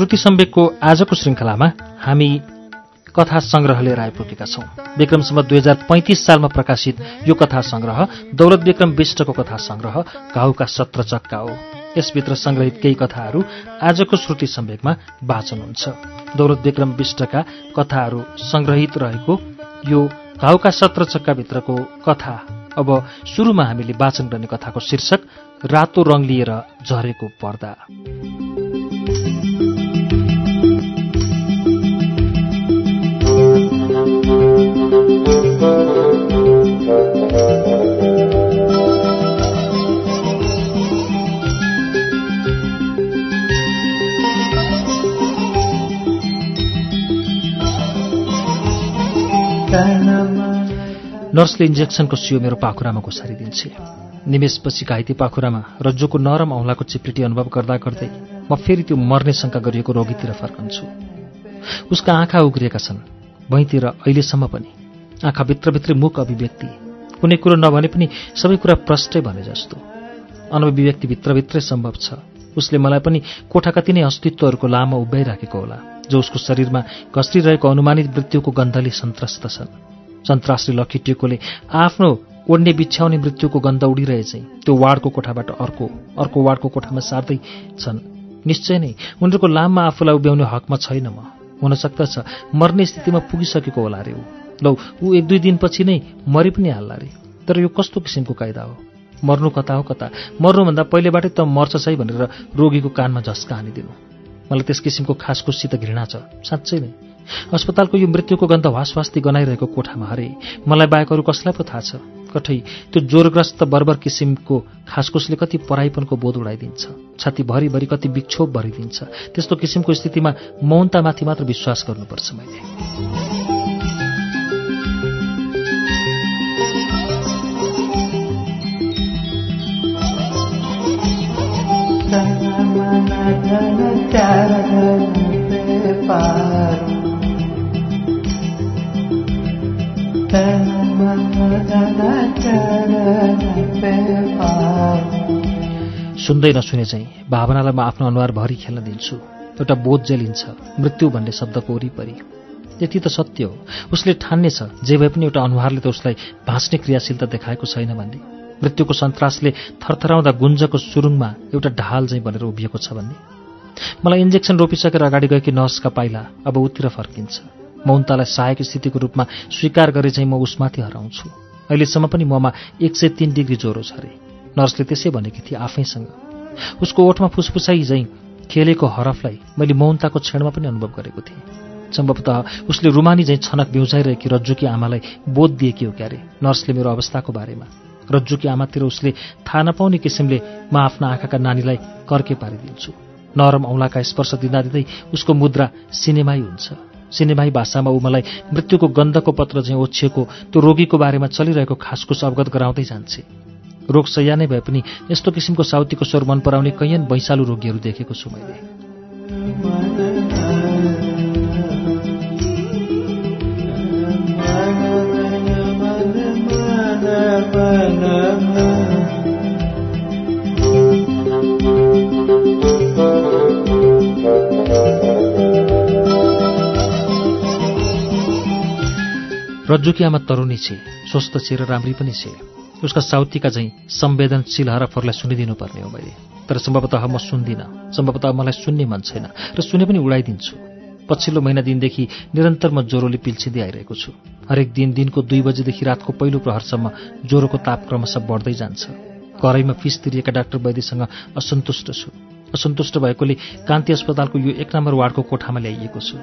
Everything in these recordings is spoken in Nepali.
श्रुति सम्वेकको आजको श्रृङ्खलामा हामी कथा सङ्ग्रह लिएर आइपुगेका छौं। विक्रमसम्म दुई हजार पैँतिस सालमा प्रकाशित यो कथा सङ्ग्रह दौलत विक्रम विष्टको कथा सङ्ग्रह घाउका सत्र चक्का हो। यसभित्र सङ्ग्रहित केही कथाहरू आजको श्रुति सम्वेकमा वाचन हुन्छ। दौलत विक्रम विष्टका कथाहरू सङ्ग्रहित रहेको यो घाउका सत्र चक्काभित्रको कथा अब सुरुमा हामीले वाचन गर्ने कथाको शीर्षक रातो रङ लिएर झरेको पर्दा। नर्सले इन्जेक्सनको सियो मेरो पाखुरामा घुसारिदिन्छे निमेषपछि घाइते पाखुरामा रज्जुको नरम औँलाको चिप्लिटी अनुभव गर्दा गर्दै म फेरि त्यो मर्ने शङ्का गरिएको रोगीतिर फर्कन्छु। उसका आँखा उग्रिएका छन्। भैँतिर अहिलेसम्म पनि आँखा भित्रभित्रै मुख अभिव्यक्ति कुनै कुरो नभने पनि सबै कुरा प्रष्टै भने जस्तो। अनभिव्यक्ति भित्रभित्रै सम्भव छ। उसले मलाई पनि कोठाका तिनै अस्तित्वहरूको लामो उभ्याइराखेको होला जो उसको शरीरमा घस्रिरहेको अनुमानित मृत्युको गन्धले सन्त्रस्त छन्। सन्त्रासले लखिटिएकोले आफ्नो ओड्ने बिछ्याउने मृत्युको गन्ध उडिरहेछै। त्यो वार्डको कोठाबाट अर्को अर्को वार्डको कोठामा सार्दै छन्। निश्चय नै उनीहरूको लाममा आफूलाई उभ्याउने हकमा छैन म। हुन सक्दछ मर्ने स्थितिमा पुगिसकेको होला रे ऊ। लौ ऊ एक दुई दिनपछि नै मरि पनि हाल्ला रे। तर यो कस्तो किसिमको कायदा हो? मर्नु कता हो कता? मर्नुभन्दा पहिलेबाटै त मर्छ छै भनेर रोगीको कानमा झस्का हानिदिनु। मलाई त्यस किसिमको खासखुसीत घृणा छ। साँच्चै नै। अस्पतालको यो मृत्युको गन्ध वासवास्ती गनाइरहेको कोठामा हरे। मलाई बाहेक अरू कसलाई पो थाहा छ? कठै त्यो जोरग्रस्त बर्बर किसिमको खासकुसले कति पराइपनको बोध उडाइदिन्छ। छाती भरिभरि कति विक्षोभ भरिदिन्छ। त्यस्तो किसिमको स्थितिमा मौनतामाथि मात्र विश्वास गर्नुपर्छ मैले। सुन्दै नसुने चाहिँ भावनालाई म आफ्नो अनुहारभरि खेल्न दिन्छु। एउटा बोध जेलिन्छ मृत्यु भन्ने शब्दको वरिपरि। यति त सत्य हो। उसले ठान्ने छ जे भए पनि एउटा अनुहारले त उसलाई भाँच्ने क्रियाशीलता देखाएको छैन भन्ने। मृत्युको सन्तासले थरथराउँदा गुन्जको सुरुङमा एउटा ढाल चाहिँ बनेर उभिएको छ भन्ने। मलाई इन्जेक्सन रोपिसकेर अगाडि गएकी नर्सका पाइला अब उतिर फर्किन्छ। मौनतालाई सहायक स्थितिको रूपमा स्वीकार गरे चाहिँ म उसमाथि हराउँछु। अहिलेसम्म पनि ममा एक सय तिन डिग्री ज्वरो छ अरे नर्सले त्यसै भनेकी थिए आफैसँग। उसको ओठमा फुसफुसाइ झैँ खेलेको हरफलाई मैले मौनताको क्षणमा पनि अनुभव गरेको थिएँ। सम्भवतः उसले रुमानी झैँ छनक बिउजाइरहेकी रज्जुकी आमालाई बोध दिएकी हो क्यारे नर्सले मेरो अवस्थाको बारेमा। रज्जुकी आमातिर उसले थाहा नपाउने किसिमले म आफ्ना आँखाका नानीलाई कर्के पारिदिन्छु। नरम औँलाका स्पर्श दिँदा दिँदै उसको मुद्रा सिनेमाई हुन्छ। सिनेमाई भाषामा ऊ मलाई मृत्युको गन्धको पत्र चाहिँ ओछिएको त्यो रोगीको बारेमा चलिरहेको खासकुस अवगत गराउँदै जान्छे। रोग सैया नै भए पनि यस्तो किसिमको साउतीको स्वर मन पराउने कैयन वैशालु रोगीहरू देखेको छु मैले। रज्जुकी आमा तरुणी छे स्वस्थ छे र राम्री पनि छे उसका साउतीका झैँ संवेदनशील हरफहरूलाई सुनिदिनु पर्ने हो मैले। तर सम्भवतः म सुन्दिनँ सम्भवतः मलाई सुन्ने मन छैन र सुने पनि उडाइदिन्छु। पछिल्लो महिना दिनदेखि निरन्तर म ज्वरोले पिल्छिँदै आइरहेको छु। हरेक दिन दिनको दुई बजेदेखि रातको पहिलो प्रहरसम्म ज्वरोको ताप क्रमशः बढ्दै जान्छ। करैमा फिस तिरिएका डाक्टर वैद्यसँग असन्तुष्ट छु। असन्तुष्ट भएकोले कान्ति अस्पतालको यो एक नम्बर वार्डको कोठामा ल्याइएको छु।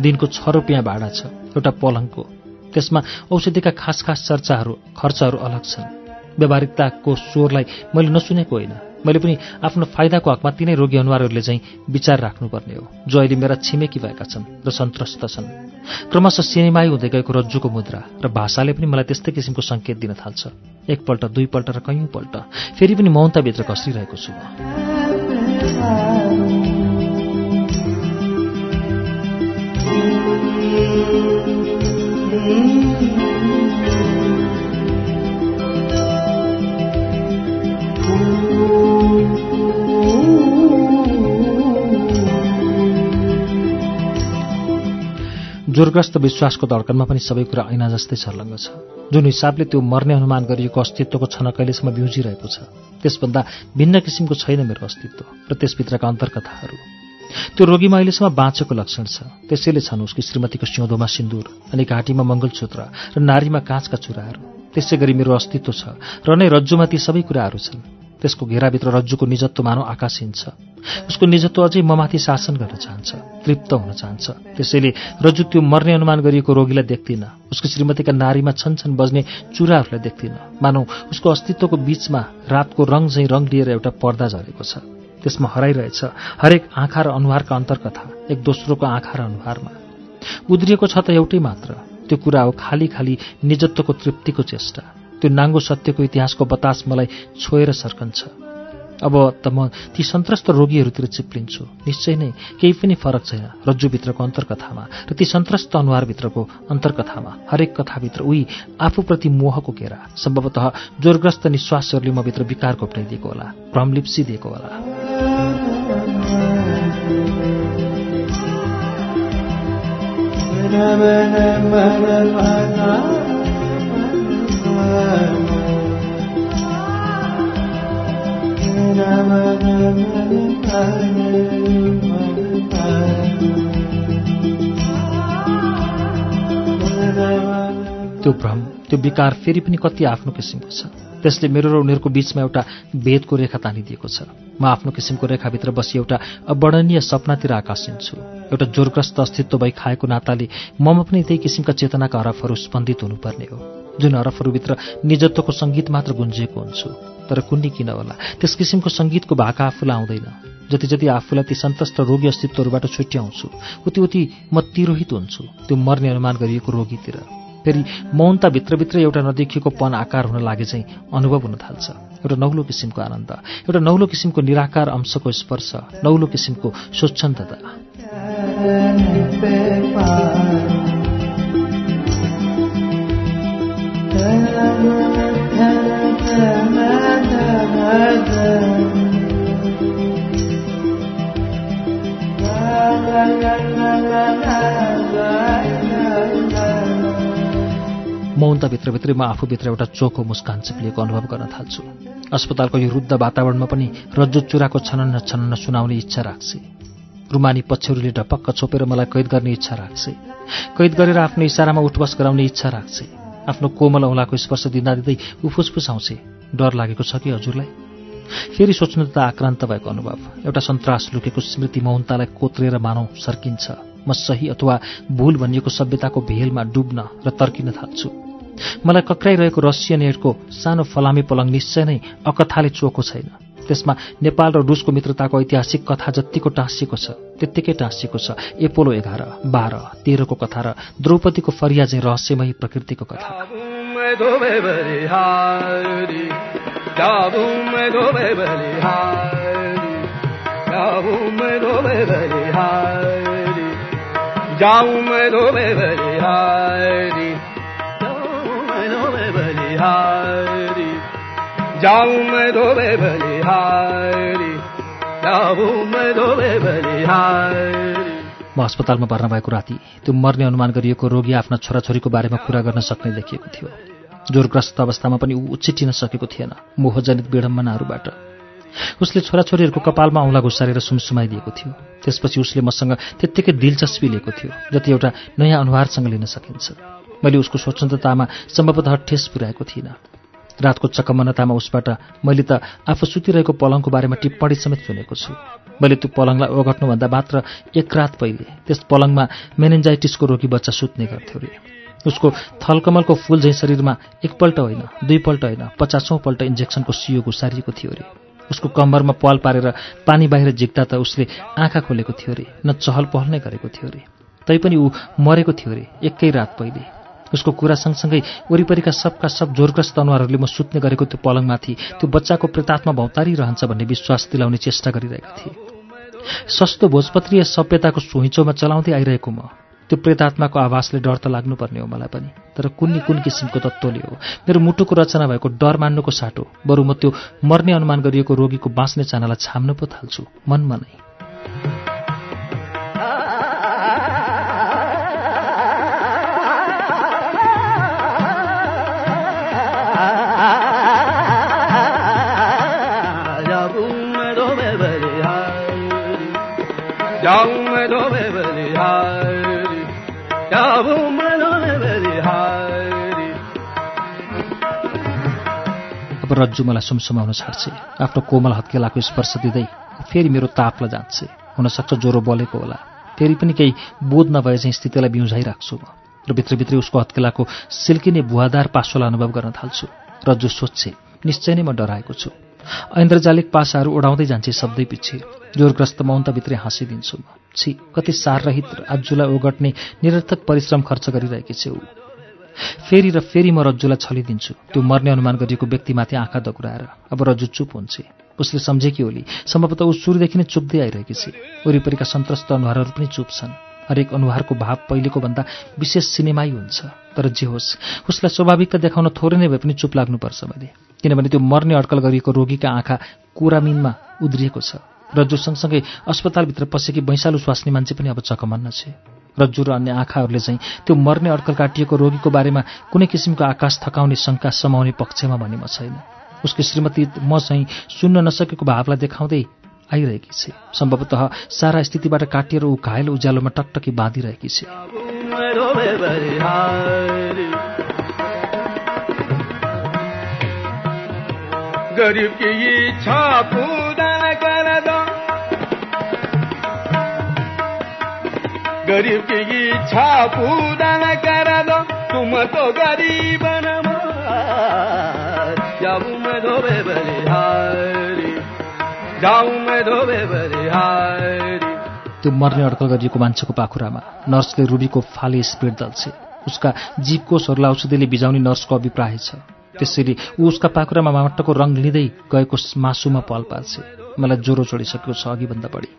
दिनको छ रुपियाँ भाडा छ एउटा पलङको। त्यसमा औषधिका खास खास चर्चाहरू खर्चहरू अलग छन्। व्यावहारिकताको स्वरलाई मैले नसुनेको होइन। मैले पनि आफ्नो फाइदाको हकमा तिनै रोगी अनुहारहरूले चाहिँ विचार राख्नुपर्ने हो। जो अहिले मेरा छिमेकी भएका छन् र सन्त्रस्त छन्। क्रमशः सिनेमाई हुँदै गएको रज्जुको मुद्रा र भाषाले पनि मलाई त्यस्तै किसिमको सङ्केत दिन थाल्छ। एकपल्ट दुईपल्ट र कैयौँपल्ट। फेरि पनि मौनताभित्र कसिरहेको छु जोरग्रस्त विश्वासको धड्कनमा पनि सबै कुरा ऐना जस्तै छर्लङ्ग छ। जुन हिसाबले त्यो मर्ने अनुमान गरिएको अस्तित्वको क्षण कहिलेसम्म बिउजिरहेको छ त्यसभन्दा भिन्न किसिमको छैन मेरो अस्तित्व र त्यसभित्रका अन्तर्कथाहरू। त्यो रोगीमा अहिलेसम्म बाँचेको लक्षण छ। त्यसैले छन् उसकी श्रीमतीको सिउँदोमा सिन्दुर अनि घाँटीमा मङ्गलसूत्र र नारीमा काँचका चुराहरू। त्यसै गरी मेरो अस्तित्व छ र नै रज्जुमा ती सबै कुराहरू छन्। त्यसको घेराभित्र रज्जुको निजत्व मानव छ। उसको निजत्व अझै ममाथि शासन गर्न चाहन्छ तृप्त हुन चाहन्छ। त्यसैले रज्जु त्यो मर्ने अनुमान गरिएको रोगीलाई देख्दिनँ उसको श्रीमतीका नारीमा छन् छन् बज्ने चुराहरूलाई देख्दिनँ। मानौ उसको अस्तित्वको बीचमा रातको रङ झैँ रङ लिएर एउटा पर्दा झरेको छ। त्यसमा हराइरहेछ हरेक आँखा र अनुहारका अन्तर्कथा एक दोस्रोको आँखा र अनुहारमा। उद्रिएको छ त एउटै मात्र। त्यो कुरा हो खाली खाली निजत्वको तृप्तिको चेष्टा। त्यो नाङ्गो सत्यको इतिहासको बतास मलाई छोएर सर्कन्छ। अब त म ती सन्त्रस्त रोगीहरूतिर चिप्लिन्छु। निश्चय नै केही पनि फरक छैन रज्जुभित्रको अन्तर्कथामा र ती सन्त्रस्त अनुहारभित्रको अन्तर्कथामा। हरेक कथाभित्र उही आफूप्रति मोहको केरा। सम्भवतः जोरग्रस्त निश्वासहरूले म भित्र विकार घोप्टाइदिएको होला। भ्रम लिप्सिदिएको होला। त्यो भ्रम त्यो विकार फेरि पनि कति आफ्नो किसिमको छ। त्यसले मेरो र उनीहरूको बीचमा एउटा भेदको रेखा तानिदिएको छ। म आफ्नो किसिमको रेखाभित्र बसी एउटा अवर्णनीय सपनातिर आकाशिन्छु एउटा जोरग्रस्त अस्तित्व भई खाएको नाताले ममा पनि त्यही किसिमका चेतनाका हरफहरू स्पन्दित हुनुपर्ने हो। जुन हरफहरूभित्र निजत्वको सङ्गीत मात्र गुन्जिएको हुन्छु तर कुन्नी किन होला? त्यस किसिमको सङ्गीतको भाका आफूलाई आउँदैन। जति जति आफूलाई ती सन्तस्त रोगी अस्तित्वहरूबाट छुट्याउँछु उति उति म तिरोहित हुन्छु त्यो मर्ने अनुमान गरिएको रोगीतिर। फेरि मौनता भित्रभित्र एउटा नदेखिएको पन आकार हुन लागे चाहिँ अनुभव हुन थाल्छ एउटा नौलो किसिमको आनन्द एउटा नौलो किसिमको निराकार अंशको स्पर्श नौलो किसिमको स्वच्छन्दता मौनता भित्रभित्रै म आफूभित्र एउटा चोखो मुस्कान चिप्लिएको अनुभव गर्न थाल्छु। अस्पतालको यो रुद्ध वातावरणमा पनि रज्जु चुराको छनन्न छनन्न सुनाउने इच्छा राख्छे रुमानी पछ्यौरीले ढपक्क छोपेर मलाई कैद गर्ने इच्छा राख्छे कैद गरेर आफ्नो इसारामा उठबस गराउने इच्छा राख्छे आफ्नो कोमल औँलाको स्पर्श दिँदा दिँदै उफुसफुस डर लागेको छ कि हजुरलाई? फेरि सोच्नु त आक्रान्त भएको अनुभव। एउटा सन्तास लुकेको स्मृति मौनतालाई कोत्रेर मानौ सर्किन्छ। म सही अथवा भूल भनिएको सभ्यताको भेलमा डुब्न र तर्किन थाल्छु। मलाई कक्राइरहेको रसियन एडको सानो फलामे पलङ निश्चय नै अकथाले चोखो छैन। त्यसमा नेपाल र रुसको मित्रताको ऐतिहासिक कथा जत्तिको टाँसिएको छ त्यत्तिकै टाँसिएको छ। एपोलो एघार बाह्र तेह्रको कथा र द्रौपदीको फरिया चाहिँ रहस्यमयी प्रकृतिको कथा। बलिहारी जाऊं मैं धोबे बलिहारी जाऊं मैं धोबे बलिहारी म अस्पतालमा भर्ना भएको राति त्यो मर्ने अनुमान गरिएको रोगी आफ्ना छोराछोरीको बारेमा कुरा गर्न सक्ने देखिएको थियो। जोरग्रस्त अवस्थामा पनि ऊ उछिटिन सकेको थिएन मोहजनित विडम्बनाहरूबाट उसले छोराछोरीहरूको कपालमा औँला घुसारेर सुमसुमाइदिएको थियो। त्यसपछि उसले मसँग त्यत्तिकै दिलचस्पी लिएको थियो जति एउटा नयाँ अनुहारसँग लिन सकिन्छ। मैले उसको स्वच्छन्दतामा सम्भवतः ठेस पुर्याएको थिइनँ। रातको चकमनतामा उसबाट मैले त आफू सुतिरहेको पलङको बारेमा टिप्पणी समेत सुनेको छु। मैले त्यो पलङलाई ओगट्नुभन्दा मात्र एक रात पहिले त्यस पलङमा मेनेन्जाइटिसको रोगी बच्चा सुत्ने गर्थ्यो अरे उसको थलकमलको फुल झैँ शरीरमा एकपल्ट होइन दुईपल्ट होइन पचासौँ पल्ट इन्जेक्सनको सियो घुसारिएको थियो अरे उसको कम्मरमा पाल पारेर पानी बाहिर झिक्दा त उसले आँखा खोलेको थियो रे न चहल पहल नै गरेको थियो रे। तैपनि ऊ मरेको थियो रे एकै रात पहिले। उसको कुरा सँगसँगै वरिपरिका सबका सब जोरग्रस्त अनुहारहरूले म सुत्ने गरेको त्यो पलङमाथि त्यो बच्चाको प्रेतात्मा भौतारिरहन्छ भन्ने विश्वास दिलाउने चेष्टा गरिरहेका थिए। सस्तो भोजपत्रीय सभ्यताको सोहिचोमा चलाउँदै आइरहेको म त्यो प्रेतात्माको आवासले डर त लाग्नुपर्ने हो मलाई पनि तर कुन्नी कुन किसिमको तत्त्वले हो? मेरो मुटुको रचना भएको डर मान्नुको साटो बरु म त्यो मर्ने अनुमान गरिएको रोगीको बाँच्ने चानालाई छाम्न पो थाल्छु मनमा नै। रज्जु मलाई सुमसुमाउन छाड्छ। आफ्नो कोमल हत्केलाको स्पर्श दिँदै फेरि मेरो तापलाई जाँच्छ। हुनसक्छ ज्वरो बलेको होला। फेरि पनि केही बोध नभए चाहिँ स्थितिलाई बिउझाइराख्छु म र भित्रभित्रै उसको हत्केलाको सिल्किने भुवादार पासोलाई अनुभव गर्न थाल्छु। रज्जु सोध्छे निश्चय नै म डराएको छु। ऐन्द्रजालिक पासाहरू उडाउँदै जान्छे शब्दै पछि जोरग्रस्त मौन्तभित्रै हाँसिदिन्छु म। छि कति साररहित आजुलाई ओगट्ने निरर्थक परिश्रम खर्च गरिरहेकी छु फेरि र फेरि म रज्जुलाई छलिदिन्छु। त्यो मर्ने अनुमान गरिएको व्यक्तिमाथि आँखा दगुराएर। अब रज्जु चुप हुन्छ। उसले सम्झेकी होली सम्भवतः ऊ सुरुदेखि नै चुप्दै आइरहेकी छ। वरिपरिका सन्त्रस्त अनुहारहरू पनि चुप छन्। हरेक अनुहारको भाव पहिलेको भन्दा विशेष सिनेमाई हुन्छ। तर जे होस् उसलाई स्वाभाविकता देखाउन थोरै नै भए पनि चुप लाग्नुपर्छ मैले किनभने त्यो मर्ने अड्कल गरिएको रोगीका आँखा कुरामिनमा उद्रिएको छ। रज्जु सँगसँगै अस्पतालभित्र पसेकी भैँसालु स्वास्नी मान्छे पनि अब चकमन्न छ। रज्जु र अन्य आँखाहरूले चाहिँ त्यो मर्ने अड्कल काटिएको रोगीको बारेमा कुनै किसिमको आकाश थकाउने शङ्का समाउने पक्षमा भने म छैन। उसको श्रीमती म चाहिँ सुन्न नसकेको भावलाई देखाउँदै आइरहेकी छ। सम्भवतः सारा स्थितिबाट काटिएर ऊ घायल उज्यालोमा टकटकी बाँधिरहेकी छ। गरीब गरीब की इच्छा कर दो तुम तो गरीब जाऊं मैं धोबे बलिहारी जाऊं मैं धोबे बलिहारी त्यो मर्ने अड्कल गरिएको मान्छेको पाखुरामा नर्सले रुबीको फाले स्पिड दल्छे। उसका जीवकोषहरूलाई औषधिले बिजाउने नर्सको अभिप्राय छ। त्यसैले ऊ उसका पाखुरामा माटोको रङ लिँदै गएको मासुमा पल पार्छ मलाई ज्वरो चढिसकेको छ अघिभन्दा बढी।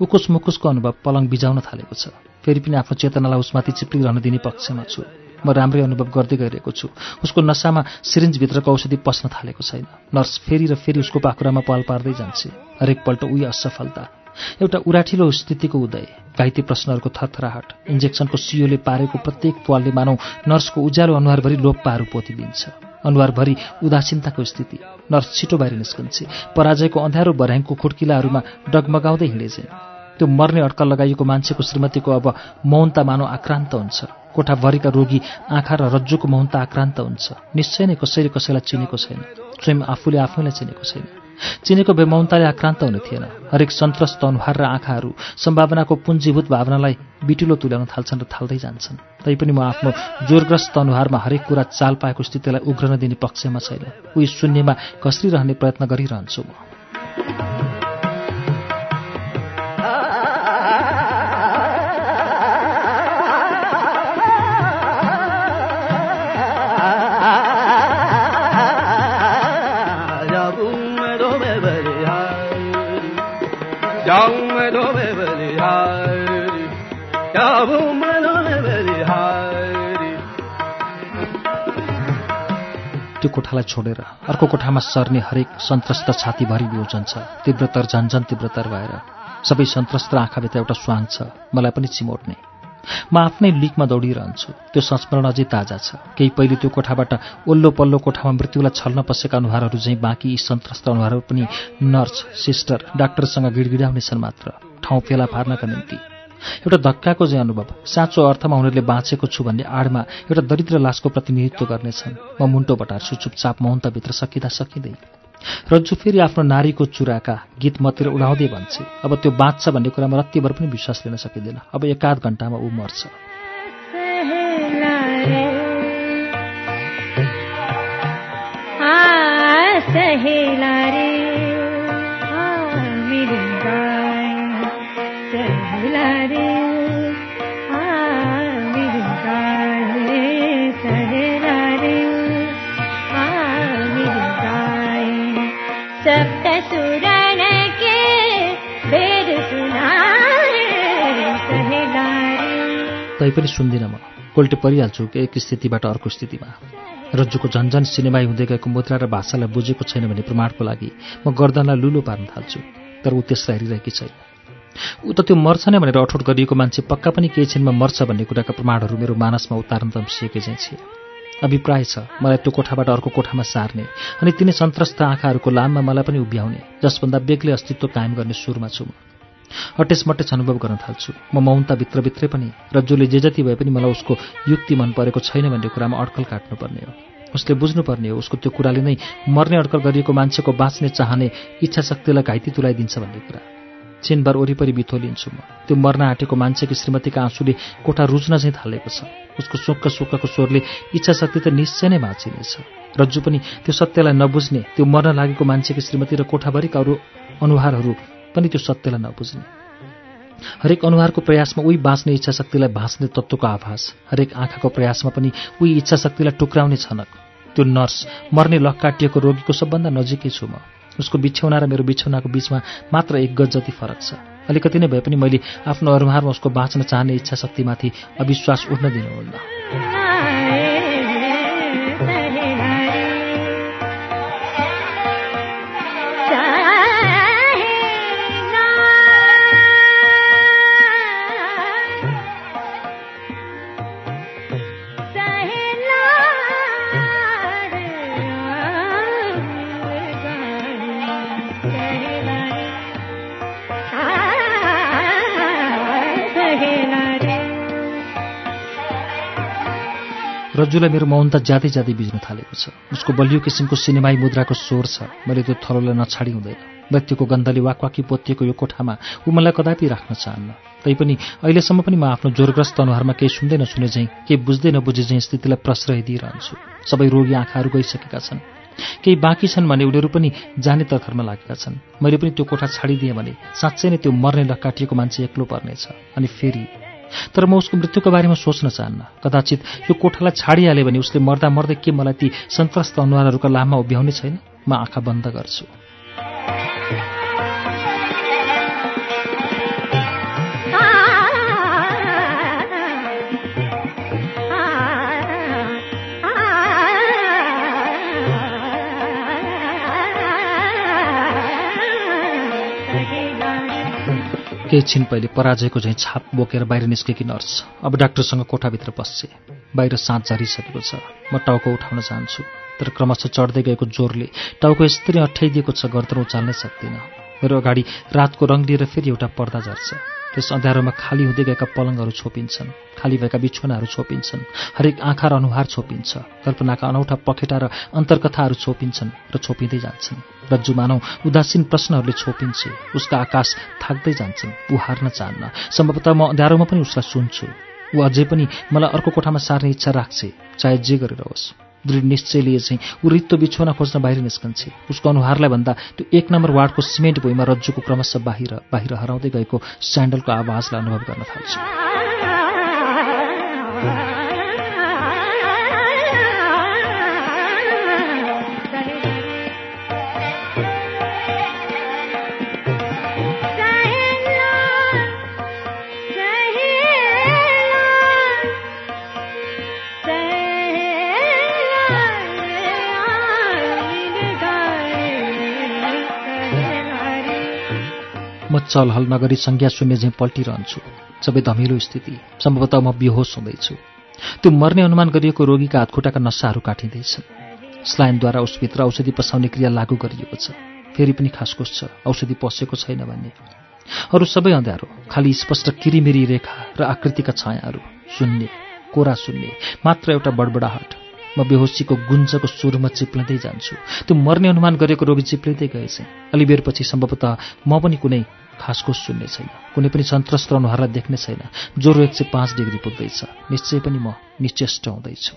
उकुस मुकुसको अनुभव पलङ बिजाउन थालेको छ। फेरि पनि आफ्नो चेतनालाई उसमाथि चिप्लिरहन दिने पक्षमा छु। म राम्रै अनुभव गर्दै गइरहेको छु। उसको नसामा सिरिन्जभित्रको औषधि पस्न थालेको छैन। नर्स फेरि र फेरि उसको पाखुरामा पाल पार्दै जान्छे। हरेकपल्ट उही असफलता। एउटा उराठिलो स्थितिको उदय। घाइते प्रश्नहरूको थरथराहट। इन्जेक्सनको सियोले पारेको प्रत्येक पालले मानौ नर्सको उज्यालो अनुहारभरि लोप्पाहरू पोतिदिन्छ। अनुहारभरि उदासीनताको स्थिति। नर्स छिटो बाहिर निस्कन्छे। पराजयको अँध्यारो बर्याङको खुड्किलाहरूमा डगमगाउँदै हिँडेछन्। त्यो मर्ने अड्कल लगाइएको मान्छेको श्रीमतीको अब मौनता मानव आक्रान्त हुन्छ। कोठाभरिका रोगी आँखा र रज्जुको मौनता आक्रान्त हुन्छ। निश्चय नै कसैले कसैलाई चिनेको छैन। स्वयं आफूले आफैलाई चिनेको छैन। चिनेको बेमौनताले आक्रान्त हुने थिएन। हरेक सन्त्रस्त अनुहार र आँखाहरू सम्भावनाको पुञ्जीभूत भावनालाई बिटुलो तुल्याउन थाल्छन् र थाल्दै जान्छन्। तैपनि म आफ्नो जोरग्रस्त अनुहारमा हरेक कुरा चाल पाएको स्थितिलाई उग्रन दिने पक्षमा छैन। उही शून्यमा घस्रिरहने प्रयत्न गरिरहन्छु म। कोठालाई छोडेर अर्को कोठामा सर्ने हरेक सन्त्रस्त छातीभरि बिउजन छ। तीव्रतर झन्झन तीव्रतर भएर सबै सन्त्रस्त आँखाभित्र एउटा स्वाङ छ। मलाई पनि चिमोट्ने म आफ्नै लिकमा दौडिरहन्छु। त्यो संस्मरण अझै ताजा छ। केही पहिले त्यो कोठाबाट ओल्लो पल्लो कोठामा मृत्युलाई छल्न पसेका अनुहारहरू चाहिँ बाँकी सन्त्रस्त अनुहारहरू पनि नर्स सिस्टर डाक्टरसँग गिडगिडाउनेछन् मात्र। ठाउँ फेला पार्नका निम्ति। एउटा धक्काको चाहिँ अनुभव साँचो अर्थमा उनीहरूले बाँचेको छु भन्ने आडमा एउटा दरिद्र लासको प्रतिनिधित्व गर्नेछन्। म मुन्टो बटार्छु चुपचाप मौन्तभित्र सकिँदा सकिँदै। रज्जु फेरि आफ्नो नारीको चुराका गीत मतिर उडाउँदै भन्छे अब त्यो बाँच्छ भन्ने कुरामा रत्तिभर पनि विश्वास लिन सकिँदैन। अब एकाध घन्टामा ऊ मर्छ। सहेला रे तैपनि सुन्दिनँ म। कोल्टे परिहाल्छु एक स्थितिबाट अर्को स्थितिमा। रज्जुको झन्झन सिनेमाई हुँदै गएको मुद्रा र भाषालाई बुझेको छैन भने प्रमाणको लागि म गर्दनलाई लुलो पार्न थाल्छु तर ऊ त्यसलाई हेरिरहेकी छैन। ऊ त त्यो मर्छ नै भनेर अठोट गरिएको मान्छे पक्का पनि केही छिनमा मर्छ भन्ने कुराका प्रमाणहरू मेरो मानसमा उतार्न तम्सिएकै चाहिँ थिए। अभिप्राय छ मलाई त्यो कोठाबाट अर्को कोठामा सार्ने अनि तिनै सन्त्रस्त आँखाहरूको लाममा मलाई पनि उभ्याउने जसभन्दा बेग्लै अस्तित्व कायम गर्ने सुरमा छु म। अटेस मटेस अनुभव गर्न थाल्छु। म मौनता भित्रभित्रै पनि रज्जुले जे जति भए पनि मलाई उसको युक्ति मन परेको छैन भन्ने कुरामा अड्कल काट्नुपर्ने हो। उसले बुझ्नुपर्ने हो उसको त्यो कुराले नै मर्ने अड्कल गरिएको मान्छेको बाँच्ने चाहने इच्छा शक्तिलाई घाइते तुलाइदिन्छ भन्ने कुरा। छिनभर वरिपरि बिथोलिन्छु म। त्यो मर्न आँटेको मान्छेकी श्रीमतीका आँसुले कोठा रुच्न चाहिँ थालेको छ। उसको सुक्क सुक्कको स्वरले इच्छा शक्ति त निश्चय नै भाँचिनेछ रज्जु पनि त्यो सत्यलाई नबुझ्ने त्यो मर्न लागेको मान्छेकी श्रीमती र कोठाभरिका अरू अनुहारहरू पनि त्यो सत्यलाई नबुझ्ने। हरेक अनुहारको प्रयासमा उही बाँच्ने इच्छा शक्तिलाई भाँच्ने तत्त्वको आभास। हरेक आँखाको प्रयासमा पनि उही इच्छा शक्तिलाई टुक्राउने छनक। त्यो नर्स मर्ने लक काटिएको रोगीको सबभन्दा नजिकै छु म। उसको बिछौना र मेरो बिछौनाको बिचमा मात्र एक गज जति फरक छ। अलिकति नै भए पनि मैले आफ्नो अनुहारमा उसको बाँच्न चाहने इच्छा शक्तिमाथि अविश्वास उठ्न दिनुहुन्न। रज्जुलाई मेरो मौनता ज्यादै ज्यादै बिज्न थालेको छ। उसको बलियो किसिमको सिनेमाई मुद्राको स्वर छ। मैले त्यो थलोलाई नछाडी हुँदैन। मृत्युको गन्धले वाकवाकी पोतिएको यो कोठामा ऊ मलाई कदापि राख्न चाहन्न। तैपनि अहिलेसम्म पनि म आफ्नो जोरग्रस्त अनुहारमा केही सुन्दै नसुने झैँ केही बुझ्दै नबुझे झैँ स्थितिलाई प्रश्रय दिइरहन्छु। सबै रोगी आँखाहरू गइसकेका छन्। केही बाँकी छन् भने उनीहरू पनि जाने तर्खरमा लागेका छन्। मैले पनि त्यो कोठा छाडिदिएँ भने साँच्चै नै त्यो मर्ने लकाटिएको मान्छे एक्लो पर्नेछ। अनि फेरि तर म उसको मृत्युको बारेमा सोच्न चाहन्न। कदाचित यो कोठालाई छाडिहाल्यो भने उसले मर्दा मर्दै के मलाई ती सन्त्रस्त अनुहारहरूका लाममा उभ्याउने छैन? म आँखा बन्द गर्छु। केही छिन पहिले पराजयको झैँ छाप बोकेर बाहिर निस्केकी नर्स। अब डाक्टरसँग कोठाभित्र पस्छे बाहिर साँझ झरिसकेको छ। म टाउको उठाउन चाहन्छु। तर क्रमशः चढ्दै गएको जोरले टाउको यस्तरी अठ्याइदिएको छ गर्दन उचाल्नै सक्दिनँ। मेरो अगाडि रातको रङ लिएर फेरि एउटा पर्दा झर्छ। त्यस अँध्यारोमा खाली हुँदै गएका पलङहरू छोपिन्छन्। खाली भएका बिछोनाहरू छोपिन्छन्। हरेक आँखा र अनुहार छोपिन्छ। कल्पनाका अनौठा पखेटा र अन्तर्कथाहरू छोपिन्छन् र छोपिँदै जान्छन्। रज्जु मानौ उदासीन प्रश्नहरूले छोपिन्छे। उसका आकाश थाक्दै जान्छन्। ऊ हार्न चाहन्न। सम्भवतः म अँध्यारोमा पनि उसलाई सुन्छु। ऊ अझै पनि मलाई अर्को कोठामा सार्ने इच्छा राख्छे। चाहे जे गरेर होस् दृढ निश्चय लिए चाहिँ ऊ रित्तो बिछोना खोज्न बाहिर निस्कन्छे। उसको अनुहारलाई भन्दा त्यो एक नम्बर वार्डको सिमेन्ट भुइँमा रज्जुको क्रमशः बाहिर बाहिर हराउँदै गएको स्यान्डलको आवाजलाई अनुभव गर्न थाल्छु। चलहल नगरी संज्ञा शून्य झैँ पल्टिरहन्छु। सबै धमिलो स्थिति। सम्भवतः म बेहोस हुँदैछु। त्यो मर्ने अनुमान गरिएको रोगीका हातखुट्टाका नसाहरू काटिँदैछन्। स्लाइनद्वारा उसभित्र औषधि पसाउने क्रिया लागू गरिएको छ। फेरि पनि खासखुस छ। औषधि पसेको छैन भन्ने अरू सबै अँध्यारो खालि स्पष्ट किरिमिरी रेखा र आकृतिका छायाहरू। शून्य कोरा शून्य मात्र एउटा बडबडाहट। म बेहोसीको गुन्जको सुरमा चिप्लिँदै जान्छु। त्यो मर्ने अनुमान गरेको रोगी चिप्लिँदै गएछ। अलि बेरपछि सम्भवतः म पनि कुनै खासको सुन्ने छैन। कुनै पनि सन्त्रस्त अनुहारलाई देख्ने छैन। ज्वरो एक सय पाँच डिग्री पुग्दैछ। निश्चय पनि म निश्चेष्ट हुँदैछु।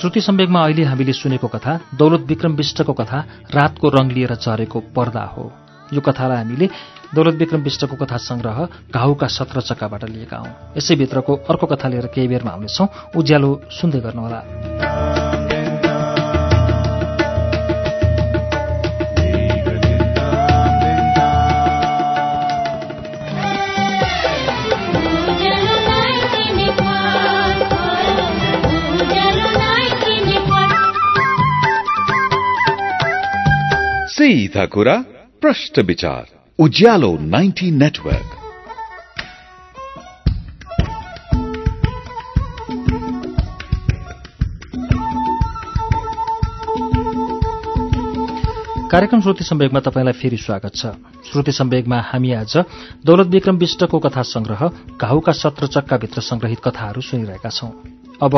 श्रुति सम्वेकमा अहिले हामीले सुनेको कथा दौलत विक्रम विष्टको कथा रातको रङ लिएर चरेको पर्दा हो। यो कथालाई हामीले दौलत विक्रम विष्टको कथा सङ्ग्रह घाउका सत्र चक्काबाट लिएका हौँ। यसैभित्रको अर्को कथा लिएर केही बेरमा आउनेछौँ। उज्यालो सुन्दै गर्नुहोला। सीधा कुरा प्रश्न विचार। उज्यालो 90 नेटवर्क। कार्यक्रम श्रुति सम्वेगमा तपाईँलाई फेरि स्वागत छ। श्रुति सम्वेगमा हामी आज दौलत विक्रम विष्टको कथा संग्रह घाउका सत्र चक्काभित्र संग्रहित कथाहरू सुनिरहेका छौं। अब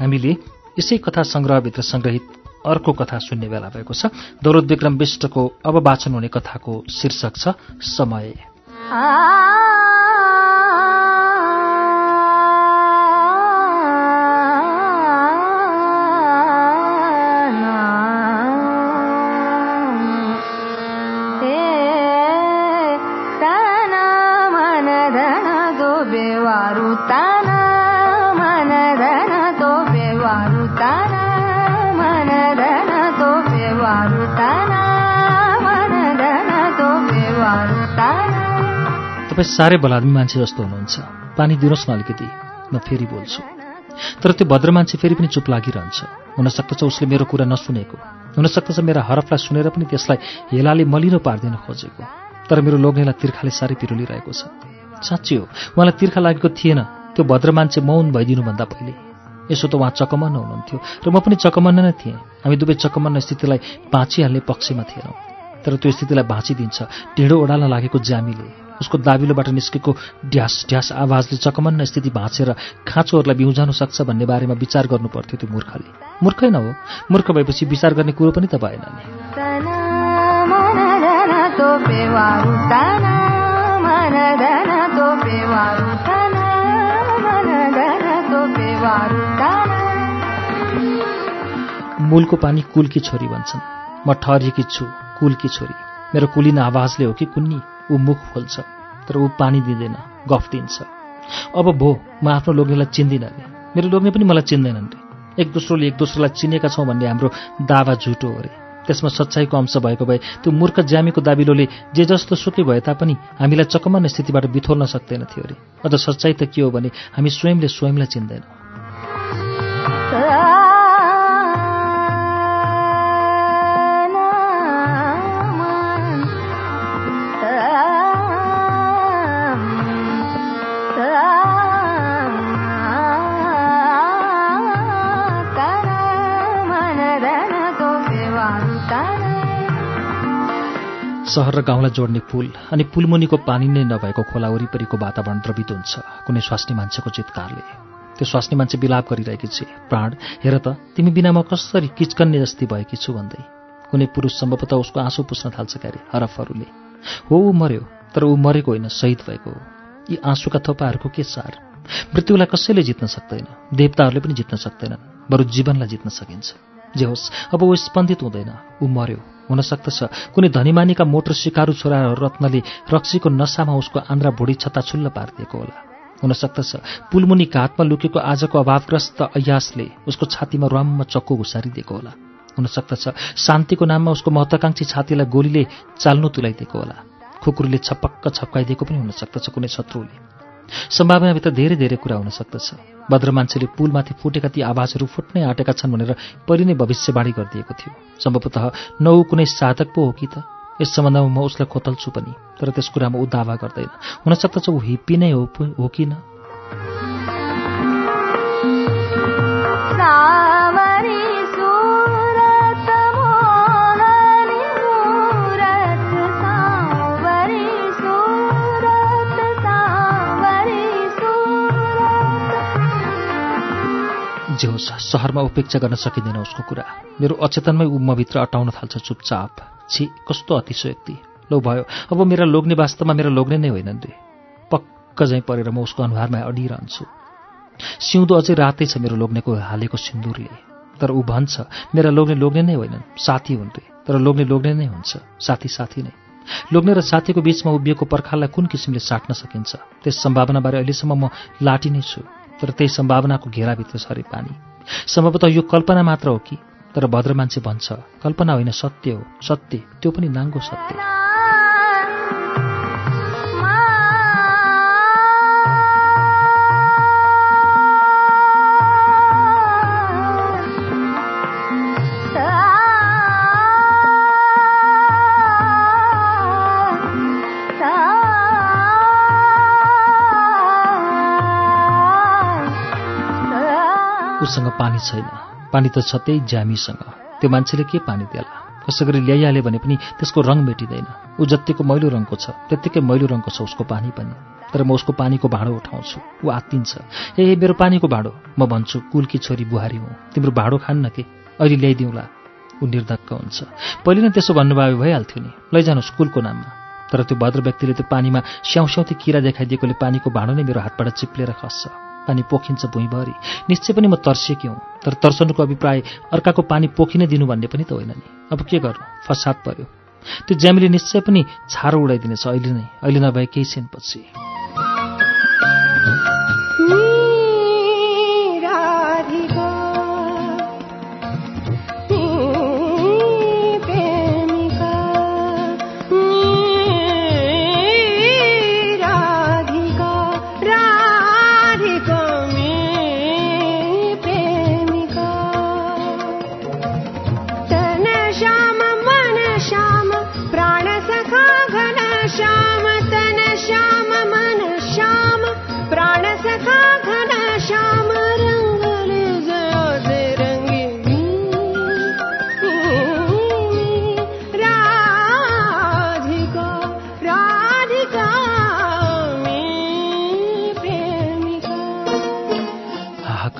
हामीले यसै कथा संग्रहभित्र संग्रहित अर्को कथा सुन्ने बेला भएको छ। दौलत विक्रम विष्टको अब वाचन हुने कथाको शीर्षक छ समय। तपाईँ साह्रै बलादमी मान्छे जस्तो हुनुहुन्छ। पानी दिनुहोस् न अलिकति। म फेरि बोल्छु। तर त्यो भद्र मान्छे फेरि पनि चुप लागिरहन्छ। हुनसक्दछ उसले मेरो कुरा नसुनेको। हुनसक्दछ मेरा हरफलाई सुनेर पनि त्यसलाई हेलाले मलिनो पारिदिन खोजेको। तर मेरो लोग्नेलाई तिर्खाले साह्रै पिरोलिरहेको छ। साँच्ची हो उहाँलाई तिर्खा लागेको थिएन। त्यो भद्र मान्छे मौन भइदिनुभन्दा पहिले। यसो त उहाँ चकमन्न हुनुहुन्थ्यो र म पनि चकमन्न नै थिएँ। हामी दुवै चकमन्न स्थितिलाई बाँचिहाल्ने पक्षमा थिएनौँ। तर त्यो स्थितिलाई बाँचिदिन्छ। ढिँडो ओडाल्न लागेको ज्यामीले। उसको दाबिलोबाट निस्केको ड्यास ड्यास आवाजले चकमन्न स्थिति भाँचेर खाँचोहरूलाई बिउजानु सक्छ भन्ने बारेमा विचार गर्नु पर्थ्यो त्यो मूर्खले। मूर्खै न मूर्ख भएपछि विचार गर्ने कुरो पनि त भएन नि। मूलको पानी कुलकी छोरी भन्छन्। म ठहरिएकी छु कुलकी छोरी। मेरो कुलिन आवाजले हो कि कुन्नी? ऊ मुख खोल्छ तर ऊ पानी दिँदैन गफ दिन्छ अब भो म आफ्नो लोग्नेलाई चिन्दिनँ अरे मेरो लोग्ने पनि मलाई चिन्दैनन् रे एक दोस्रोले एक दोस्रोलाई चिनेका छौँ भन्ने हाम्रो दावा झुटो हो अरे त्यसमा सच्चाइको अंश भएको भए त्यो मूर्ख ज्यामीको दाबिलोले जे जस्तो सुकै भए तापनि हामीलाई चकमन्न स्थितिबाट बिथोल्न सक्दैनथ्यो अरे अझ सच्चाइ त के हो भने हामी स्वयंले स्वयंलाई चिन्दैनौँ। सहर र गाउँलाई जोड्ने पुल अनि पुलमुनिको पानी नै नभएको खोला वरिपरिको वातावरण द्रवित हुन्छ कुनै स्वास्नी मान्छेको चितकारले। त्यो स्वास्नी मान्छे बिलाप गरिरहेकी छे। प्राण हेर त तिमी बिना म कसरी किचकन्ने जस्ती भएकी छु भन्दै। कुनै पुरुष सम्भवतः उसको आँसु पुस्न थाल्छ क्यारे हरफहरूले। हो ऊ मर्यो तर ऊ मरेको होइन शहीद भएको हो। यी आँसुका थोपाहरूको के सार? मृत्युलाई कसैले जित्न सक्दैन देवताहरूले पनि जित्न सक्दैनन् बरु जीवनलाई जित्न सकिन्छ। जे होस् अब ऊ स्पन्दित हुँदैन। ऊ मर्यो हुन सक्दछ कुनै धनीमानीका मोटर सिकारु छोरा रत्नले रक्सीको नसामा उसको आन्द्रा भुँडी छत्ताछुल्ल पारिदिएको होला। हुन सक्दछ पुलमुनि घातमा लुकेको आजको अभावग्रस्त अयासले उसको छातीमा रम्म चक्कु घुसारिदिएको होला। हुन सक्दछ शान्तिको नाममा उसको महत्वाकांक्षी छातीलाई गोलीले चाल्नु तुलाइदिएको होला। खुकुरीले छपक्क छप्काइदिएको पनि हुन सक्दछ कुनै शत्रुले। सम्भावनाभित्र धेरै धेरै कुरा हुन सक्दछ। भद्र मान्छेले पुलमाथि फुटेका ती आवाजहरू फुट्नै आँटेका छन् भनेर पहिले नै भविष्यवाणी गरिदिएको थियो। सम्भवतः नौ कुनै साधक पो हो कि त? यस सम्बन्धमा म उसलाई खोतल्छु पनि तर त्यस कुरामा ऊ दावा गर्दैन। हुन सक्दछ ऊ हिप्पी नै हो कि न? जे होस् सहरमा उपेक्षा गर्न सकिँदैन उसको कुरा। मेरो अचेतनमै ऊ अटाउन थाल्छ चुपचाप। छि कस्तो अतिशयोक्ति। लो भयो अब मेरा लोग्ने वास्तवमा मेरा लोग्ने नै होइनन् रे पक्क झैँ परेर म उसको अनुहारमा अडिरहन्छु। सिउँदो अझै रातै छ मेरो लोग्नेको हालेको सिन्दुरले। तर ऊ भन्छ मेरा लोग्ने लोग्ने नै होइनन् साथी हुन् रे तर लोग्ने लोग्ने नै हुन्छ साथी साथी नै। लोग्ने र साथीको बीचमा उभिएको पर्खाललाई कुन किसिमले साट्न सकिन्छ? त्यस सम्भावनाबारे अहिलेसम्म म लाटी नै छु। तर त्यही सम्भावनाको घेराभित्र अरे पानी। सम्भवतः यो कल्पना मात्र हो कि तर भद्र मान्छे भन्छ कल्पना होइन सत्य हो सत्य त्यो पनि नाङ्गो सत्य। उसँग पानी छैन। पानी त छ त्यही ज्यामीसँग। त्यो मान्छेले के पानी देला कसै गरी ल्याइहाले भने पनि त्यसको रङ मेटिँदैन। ऊ जत्तिको मैलो रङको छ त्यत्तिकै मैलो रङको छ उसको पानी पनि। तर म उसको पानीको भाँडो उठाउँछु। ऊ आत्तिन्छ। ए, मेरो पानीको भाँडो! म भन्छु कुलकी छोरी बुहारी हुँ। तिम्रो भाँडो खान्न के? अहिले ल्याइदिउँला। ऊ निर्धक्क हुन्छ। पहिले नै त्यसो भन्नुभयो भइहाल्थ्यो नि। लैजानुहोस् कुलको नाममा। तर त्यो भद्र व्यक्तिले त्यो पानीमा स्याउस्याउती किरा देखाइदिएकोले पानीको भाँडो नै मेरो हातबाट चिप्लेर खस्छ। पानी पोखिन्छ भुइँभरि। निश्चय पनि म तर्सिएकी हुँ। तर तर्सनुको अभिप्राय अर्काको पानी पोखिनै दिनु भन्ने पनि त होइन नि। अब के गर्नु? फसाद पर्यो। त्यो ज्यामीले निश्चय पनि छारो उडाइदिनेछ। अहिले नै अहिले नभए केही छिनपछि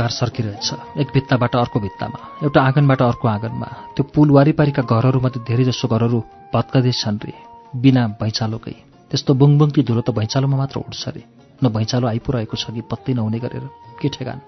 हाहाकार सर्किरहेछ। एक भित्ताबाट अर्को भित्तामा एउटा आँगनबाट अर्को आँगनमा। त्यो पुल वारिपारिका घरहरूमध्ये धेरैजसो घरहरू भत्कदै छन् रे। बिना भैँचालोकै। त्यस्तो बुङबुङती धुलो त भैँचालोमा मात्र उठ्छ रे। न भैँचालो आइपुरहेको छ कि पत्तै नहुने गरेर। के ठेगान?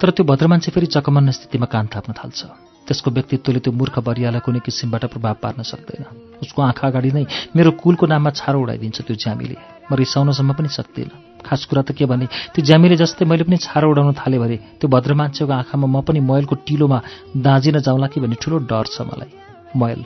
तर त्यो भद्र मान्छे फेरि चकमन्न स्थितिमा कान थाप्न थाल्छ। त्यसको व्यक्तित्वले त्यो मूर्ख बरियालाई कुनै किसिमबाट प्रभाव पार्न सक्दैन। उसको आँखा अगाडि नै मेरो कुलको नाममा छारो उडाइदिन्छ त्यो ज्यामीले। म रिसाउनसम्म पनि सक्दिनँ। खास कुरा त के भने त्यो ज्यामीले जस्तै मैले पनि छारो उडाउन थालेँ भने त्यो भद्र मान्छेको आँखामा म पनि मैलको टिलोमा दाँजिन जाउँला कि भन्ने ठुलो डर छ मलाई। मैल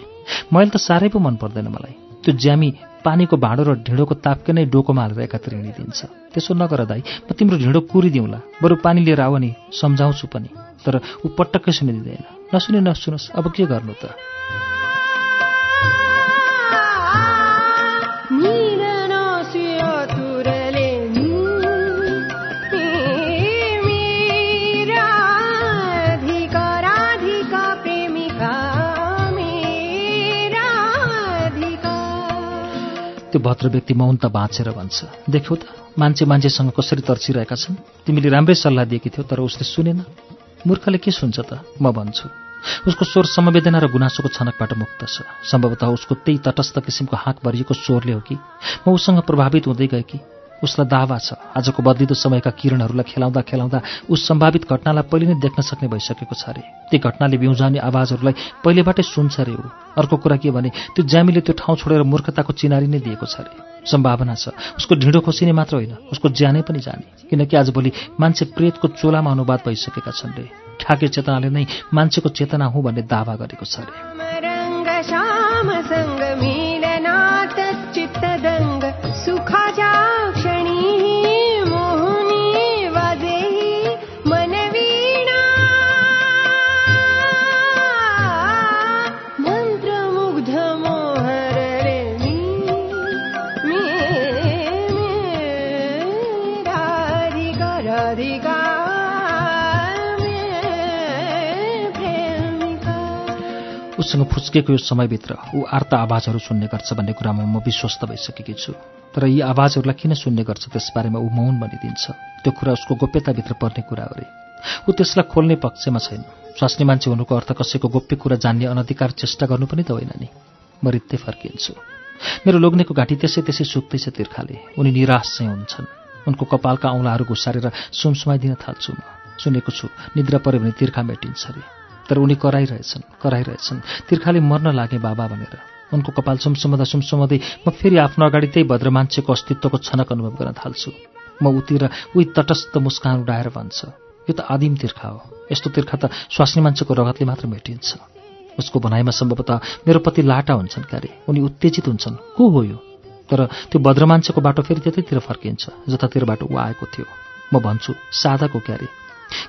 मैल त साह्रै पो मन पर्दैन मलाई। त्यो ज्यामी पानीको भाँडो र ढिँडोको तापके नै डोकोमा हालेर एकातिर हिँडिदिन्छ। त्यसो नगर दाई म तिम्रो ढिँडो कुरिदिउँला। बरु पानी लिएर आऊ नि सम्झाउँछु पनि। तर ऊ पटक्कै सुनिदिँदैन। नसुने नसुनोस् अब के गर्नु त? त्यो भद्र व्यक्ति मौन त बाँचेर भन्छ। देख्यौ त मान्छे मान्छेसँग कसरी तर्सिरहेका छन्? तिमीले राम्रै सल्लाह दिएकी थियौ तर उसले सुनेन। मूर्खले के सुन्छ त? म भन्छु। उसको स्वर समवेदना र गुनासोको छनकबाट मुक्त छ। सम्भवतः उसको त्यही तटस्थ किसिमको हाँक भरिएको स्वरले हो कि? म उसँग प्रभावित हुँदै गएँ कि उसलाई दावा छ। आजको बदलिदो समयका किरणहरूलाई खेलाउँदा खेलाउँदा उस सम्भावित घटनालाई पहिले नै देख्न सक्ने भइसकेको छ अरे। ती घटनाले बिउजाउने आवाजहरूलाई पहिलेबाटै सुन्छ अरे ऊ अर्को कुरा के भने त्यो ज्यामीले त्यो ठाउँ छोडेर मूर्खताको चिनारी नै दिएको छ अरे। सम्भावना छ। उसको ढिँडो खोसिने मात्र होइन उसको ज्यानै पनि जाने। किनकि आजभोलि मान्छे प्रेतको चोलामा अनुवाद भइसकेका छन् रे। ठाके चेतनाले नै मान्छेको चेतना हुँ भन्ने दावा गरेको छ अरे। उसँग फुच्केको यो समयभित्र ऊ आर्त आवाजहरू सुन्ने गर्छ भन्ने कुरामा म विश्वस्त भइसकेकी छु। तर यी आवाजहरूलाई किन सुन्ने गर्छ त्यसबारेमा ऊ मौन बनिदिन्छ त्यो कुरा उसको गोप्यताभित्र पर्ने कुरा हो रे। ऊ त्यसलाई खोल्ने पक्षमा छैन। स्वास्नी मान्छे हुनुको अर्थ कसैको गोप्य कुरा जान्ने अनधिकार चेष्टा गर्नु पनि त होइन नि। म रित्तै फर्किन्छु। मेरो लोग्नेको घाँटी त्यसै त्यसै सुक्दैछ तिर्खाले। उनी निराश चाहिँ हुन्छन्। उनको कपालका औँलाहरू घुसारेर सुमसुमाइदिन थाल्छु म। सुनेको छु निद्रा पऱ्यो भने तिर्खा मेटिन्छ अरे तर उनी कराइरहेछन् कराइरहेछन्। तिर्खाले मर्न लागे बाबा भनेर। उनको कपाल सुमसुमदा सुमसुमदै म फेरि आफ्नो अगाडि त्यही भद्र मान्छेको अस्तित्वको छनक अनुभव गर्न थाल्छु। म उतिर उही तटस्थ मुस्कान उडाएर भन्छ यो त आदिम तिर्खा हो। यस्तो तिर्खा त स्वास्नी मान्छेको रगतले मात्र मेटिन्छ। उसको भनाइमा सम्भवतः मेरो पति लाटा हुन्छन् क्यारे। उनी उत्तेजित हुन्छन् को हो यो? तर त्यो भद्र मान्छेको बाटो फेरि त्यतैतिर फर्किन्छ जतातिर बाटो ऊ आएको थियो। म भन्छु सादाको क्यारे।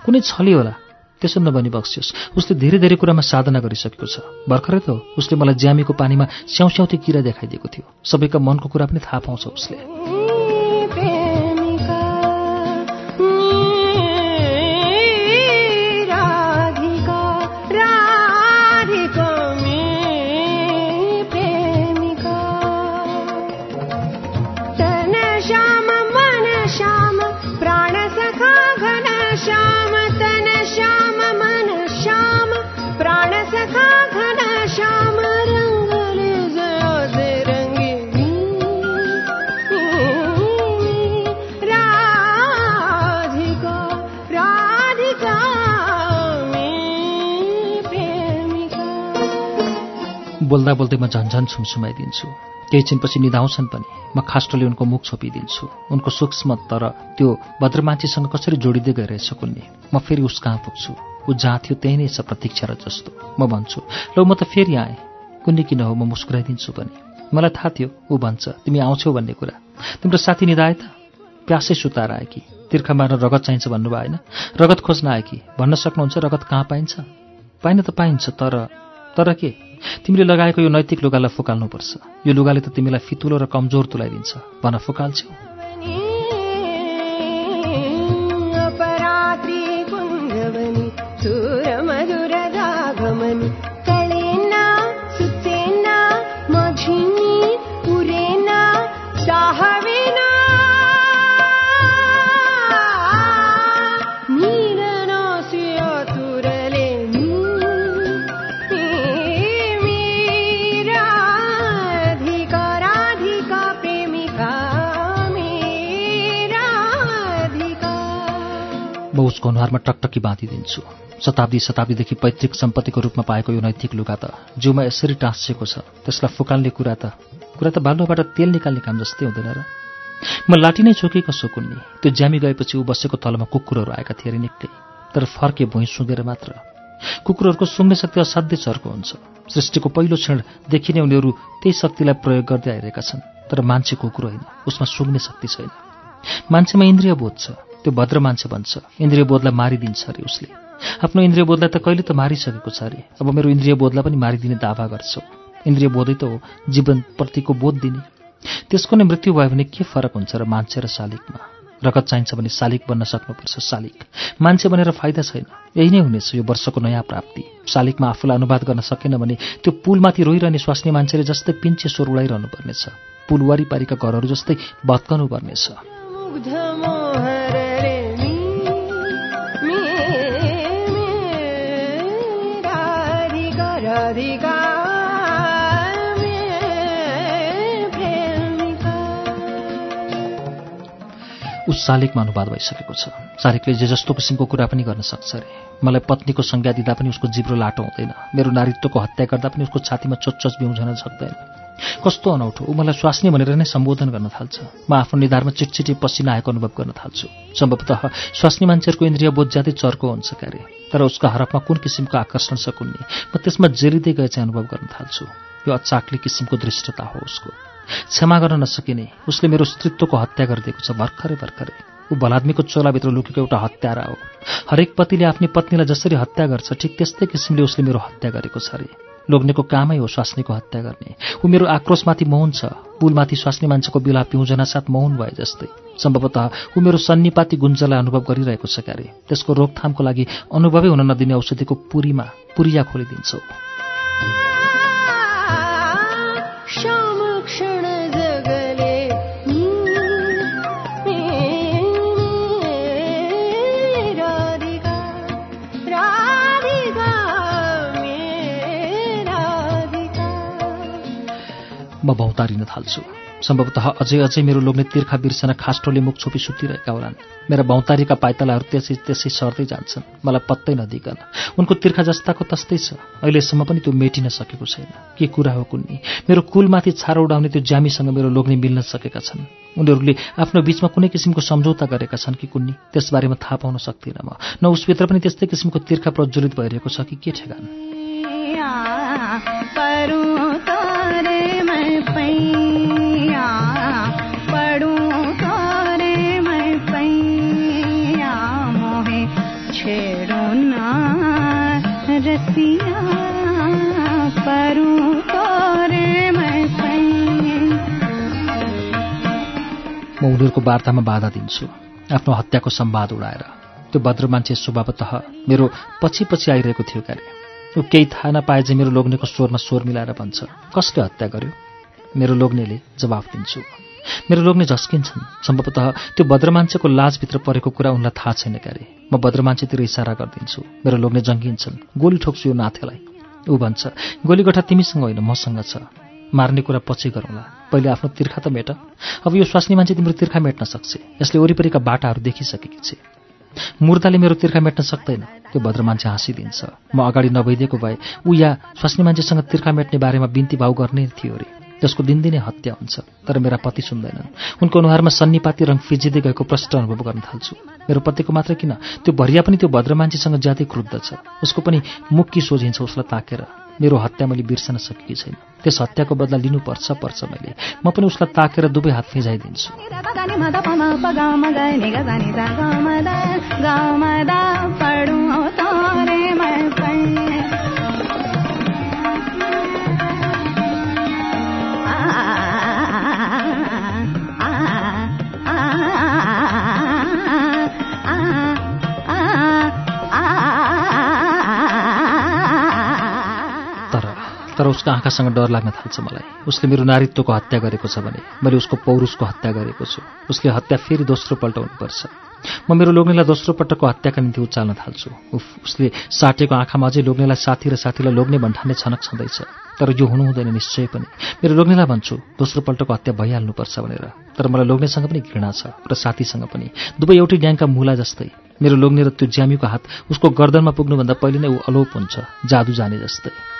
कुनै छली होला। त्यसो नबनी बक्सियोस्। उसले धेरै धेरै कुरामा साधना गरिसकेको छ। भर्खरै त उसले मलाई ज्यामीको पानीमा स्याउस्याउथे किरा देखाइदिएको थियो। सबैका मनको कुरा पनि थाहा पाउँछ उसले। बोल्दा बोल्दै म झन्झन छुमछुमाइदिन्छु। केही छिनपछि निधाउँछन् पनि म खास्टोले उनको मुख छोपिदिन्छु। उनको सूक्ष्म तर त्यो भद्र मान्छेसँग कसरी जोडिँदै गइरहेछ कुन्नी? म फेरि उस कहाँ पुग्छु? ऊ जहाँ थियो त्यही नै छ प्रतीक्षा र जस्तो। म भन्छु ल म त फेरि आएँ। कुन्नी किन हो म मुस्कुराइदिन्छु पनि। मलाई थाहा थियो ऊ भन्छ तिमी आउँछौ भन्ने कुरा। तिम्रो साथी निधाए त? प्यासै सुताएर आए कि? तिर्खा मार्न रगत चाहिन्छ भन्नुभयो होइन? रगत खोज्न आए कि? भन्न सक्नुहुन्छ रगत कहाँ पाइन्छ? पाइन त पाइन्छ तर तर के? तिमीले लगाएको यो नैतिक लुगालाई फुकाल्नुपर्छ। यो लुगाले त तिमीलाई फितुलो र कमजोर तुलाइदिन्छ। भन फुकाल्छौ? म उसको अनुहारमा टकटकी बाँधिदिन्छु। शताब्दी शताब्दीदेखि पैतृक सम्पत्तिको रूपमा पाएको यो नैतिक लुगा त जिउमा यसरी टाँसिएको छ। त्यसलाई फुकाल्ने कुरा त कुरा त बालुवाबाट तेल निकाल्ने काम जस्तै हुँदैन र। म लाठी नै छोकी कसो कुन्नी। त्यो ज्यामी गएपछि ऊ बसेको तलमा कुकुरहरू आएका थिए अरे निकै। तर फर्के भुइँ सुँगेर मात्र। कुकुरहरूको सुँग्ने शक्ति असाध्यै चर्को हुन्छ। सृष्टिको पहिलो क्षणदेखि नै उनीहरू त्यही शक्तिलाई प्रयोग गर्दै आइरहेका छन्। तर मान्छे कुकुर होइन। उसमा सुँग्ने शक्ति छैन। मान्छेमा इन्द्रिय बोध छ। त्यो भद्र मान्छे भन्छ इन्द्रिय बोधलाई मारिदिन्छ अरे उसले। आफ्नो इन्द्रिय बोधलाई त कहिले त मारिसकेको छ अरे। अब मेरो इन्द्रिय बोधलाई पनि मारिदिने दावा गर्छौ। इन्द्रिय बोधै त हो जीवनप्रतिको बोध दिने। त्यसको नै मृत्यु भयो भने के फरक हुन्छ र मान्छे र शालिकमा? रगत चाहिन्छ भने शालिक बन्न सक्नुपर्छ शालिक। मान्छे बनेर फाइदा छैन। यही नै हुनेछ यो वर्षको नयाँ प्राप्ति। शालिकमा आफूलाई अनुवाद गर्न सकेन भने त्यो पुलमाथि रोइरहने स्वास्नी मान्छेले जस्तै पिन्छे स्वर उडाइरहनु पर्नेछ पुल वरिपरिका घरहरू जस्तै भत्कनु पर्नेछ उस शालिकमा अनुवाद भइसकेको छ। शालिकले जे जस्तो किसिमको कुरा पनि गर्न सक्छ अरे मलाई पत्नीको संज्ञा दिँदा पनि उसको जिब्रो लाटो हुँदैन। मेरो नारीत्वको हत्या गर्दा पनि उसको छातीमा चोच्चोच बिउझन सक्दैन। कस्तो अनौठो। ऊ मलाई स्वास्नी भनेर नै सम्बोधन गर्न थाल्छ। म आफ्नो निधारमा चिटचिटी पसिना आएको अनुभव गर्न थाल्छु। सम्भवतः स्वास्नी मान्छेहरूको इन्द्रिय बोध ज्यादै चर्को हुन्छ क्यारे तर उसको हरफमा कुन किसिमको आकर्षण छ कुन्ने म त्यसमा जेरिँदै गए चाहिँ अनुभव गर्न थाल्छु। यो अचाक्ली किसिमको दृष्टता हो उसको। क्षमा गर्न नसकिने उसले मेरो स्त्रीत्वको हत्या गरिदिएको छ। भर्खरै भर्खरै। ऊ बलाद्मीको चोलाभित्र लुकेको एउटा हत्यारा हो। हरेक पतिले आफ्नी पत्नीलाई जसरी हत्या गर्छ ठिक त्यस्तै किसिमले उसले मेरो हत्या गरेको छ अरे लोग्नेको कामै हो स्वास्नीको हत्या गर्ने। ऊ मेरो आक्रोशमाथि मौन छ। पुलमाथि स्वास्नी मान्छेको बिला साथ मौन भए जस्तै। सम्भवतः ऊ मेरो सन्निपाती गुन्जलाई अनुभव गरिरहेको छ क्यारे त्यसको रोकथामको लागि अनुभवै हुन नदिने औषधिको पुरीमा पुरिया खोलिदिन्छौ। मे भौतारिन थाल्छु सम्भवतः अझै अझै मेरो लोग्ने तिर्खा बिर्सन खास्टोले मुख छोपी सुतिरहेका होलान् मेरा भौतारीका पाइतलाहरू त्यसै त्यसै सर्दै जान्छन् मलाई पत्तै नदिकन उनको तिर्खा जस्ताको तस्तै छ अहिलेसम्म पनि त्यो मेटिन सकेको छैन के कुरा हो कुन्नी मेरो कुलमाथि छारो उडाउने त्यो ज्यामीसँग मेरो लोग्ने मिल्न सकेका छन् उनीहरूले आफ्नो बीचमा कुनै किसिमको सम्झौता गरेका छन् कि कुन्नी त्यसबारेमा थाहा पाउन सक्दिनँ म न उसभित्र पनि त्यस्तै किसिमको तिर्खा प्रज्वलित भइरहेको छ कि के ठेगान म उनीहरूको वार्तामा बाधा दिन्छु। आफ्नो हत्याको सम्वाद उडाएर। त्यो भद्र मान्छे स्वभावतः मेरो पछि पछि आइरहेको थियो क्यारे। ऊ केही थाहा नपाए चाहिँ मेरो लोग्नेको स्वरमा स्वर मिलाएर भन्छ। कसले हत्या गर्यो? मेरो लोग्नेले जवाफ दिन्छु। मेरो लोग्ने झस्किन्छन्। सम्भवतः त्यो भद्र मान्छेको लाजभित्र परेको कुरा उनलाई थाहा छैन क्यारे। म भद्र मान्छेतिर इसारा गरिदिन्छु। मेरो लोग्ने जङ्गिन्छन्। गोली ठोक्छु यो नाथेलाई। ऊ भन्छ गोलीगठा तिमीसँग होइन मसँग छ। मार्ने कुरा पछि गरौँला। पहिले आफ्नो तिर्खा त मेट। अब यो स्वास्नी मान्छे तिम्रो तिर्खा मेट्न सक्छ। यसले वरिपरिका बाटाहरू देखिसकेकी छे। मुर्दाले मेरो तिर्खा मेट्न सक्दैन। त्यो भद्र मान्छे हाँसिदिन्छ। म अगाडि नभइदिएको भए ऊ या स्वास्नी मान्छेसँग तिर्खा मेट्ने बारेमा बिन्ती भाउ गर्ने थियो अरे। त्यसको दिनदिनै हत्या हुन्छ तर मेरा पति सुन्दैनन्। उनको अनुहारमा सन्निपाती रङ फिजिँदै गएको प्रष्ट अनुभव गर्न थाल्छु। मेरो पतिको मात्र किन? त्यो भरिया पनि त्यो भद्र मान्छेसँग ज्यादै क्रुद्ध छ। उसको पनि मुख कि सोझिन्छ उसलाई ताकेर मेरो हत्या मैले बिर्सन सकेकी छैन। त्यस हत्याको बदला लिनुपर्छ पर्छ मैले। म पनि उसलाई ताकेर दुवै हात फिजाइदिन्छु। तर उसको आँखासँग डर लाग्न थाल्छ मलाई। उसले मेरो नारीत्वको हत्या गरेको छ भने मैले उसको पौरुषको हत्या गरेको छु। उसले हत्या फेरि दोस्रो पल्ट हुनुपर्छ। म मेरो लोग्नेलाई दोस्रो पटकको हत्याका निम्ति उचाल्न थाल्छु। उफ उसले साटेको आँखामा अझै लोग्नेलाई साथी र साथीलाई लोग्ने भन्ठाने छनक छँदैछ। तर यो हुनु हुँदैन निश्चय पनि। मेरो लोग्नेलाई भन्छु दोस्रो पल्टको हत्या भइहाल्नुपर्छ भनेर। तर मलाई लोग्नेसँग पनि घृणा छ र साथीसँग पनि। दुवै एउटै ग्याङका मुला जस्तै। मेरो लोग्ने र त्यो ज्यामीको हात उसको गर्दनमा पुग्नुभन्दा पहिले नै ऊ अलोप हुन्छ जादु जाने जस्तै।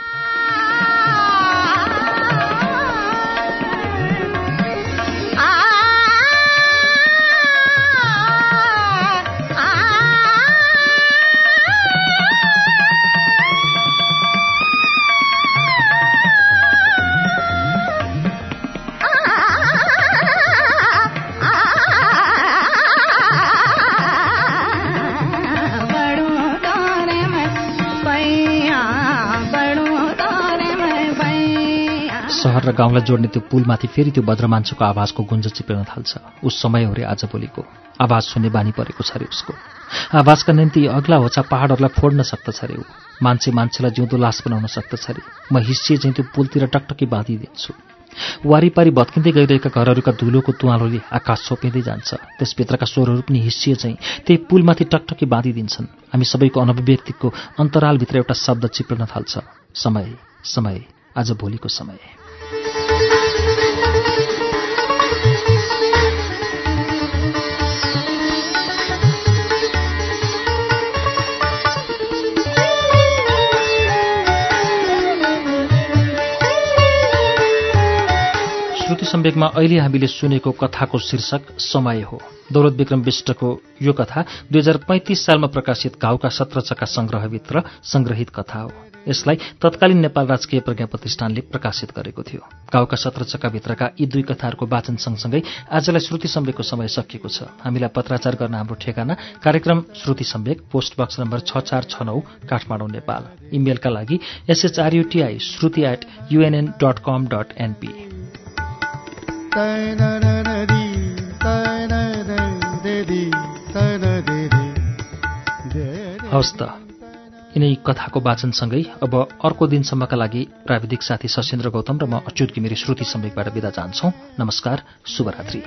र गाउँलाई जोड्ने त्यो पुलमाथि फेरि त्यो भद्र मान्छेको आवाजको गुन्ज चिप्लिन थाल्छ। उस समय हो रे आजभोलिको आवाज सुन्ने बानी परेको छ रे उसको। आवाजका निम्ति अग्ला होचा पहाडहरूलाई फोड्न सक्दछ रे ऊ। मान्छे मान्छेलाई जिउँदो लास बनाउन सक्दछ रे। म हिस्सिए चाहिँ त्यो पुलतिर टकटकी बाँधिदिन्छु। वारिपारि भत्किँदै गइरहेका घरहरूका धुलोको तुवालोले आकाश छोपिँदै जान्छ। त्यसभित्रका स्वरहरू पनि हिस्सिए चाहिँ त्यही पुलमाथि टकटकी बाँधिदिन्छन्। हामी सबैको अनभिव्यक्तिको अन्तरालभित्र एउटा शब्द चिप्लन थाल्छ। समय समय आज भोलिको समय। सम्वेकमा अहिले हामीले सुनेको कथाको शीर्षक समय हो। दौलत विक्रम विष्टको यो कथा दुई हजार पैंतिस सालमा प्रकाशित घाउका सत्र चका संग्रहभित्र संग्रहित कथा हो। यसलाई तत्कालीन नेपाल राजकीय प्रज्ञा प्रतिष्ठानले प्रकाशित गरेको थियो। गाउँका सत्र चक्काभित्रका यी दुई कथाहरूको वाचन सँगसँगै आजलाई श्रुति सम्वेकको समय सकिएको छ। हामीलाई पत्राचार गर्न हाम्रो ठेगाना कार्यक्रम श्रुति सम्वेक पोस्ट बक्स नम्बर छ चार छ नौ काठमाडौँ नेपाल। इमेलका लागि S H R U T I Shruti at U N N dot com dot N P हवस् त यिनै कथाको वाचनसँगै अब अर्को दिनसम्मका लागि प्राविधिक साथी सशेन्द्र गौतम र म अच्युत घिमिरे श्रुति सम्वेकबाट विदा चाहन्छौ नमस्कार शुभरात्रि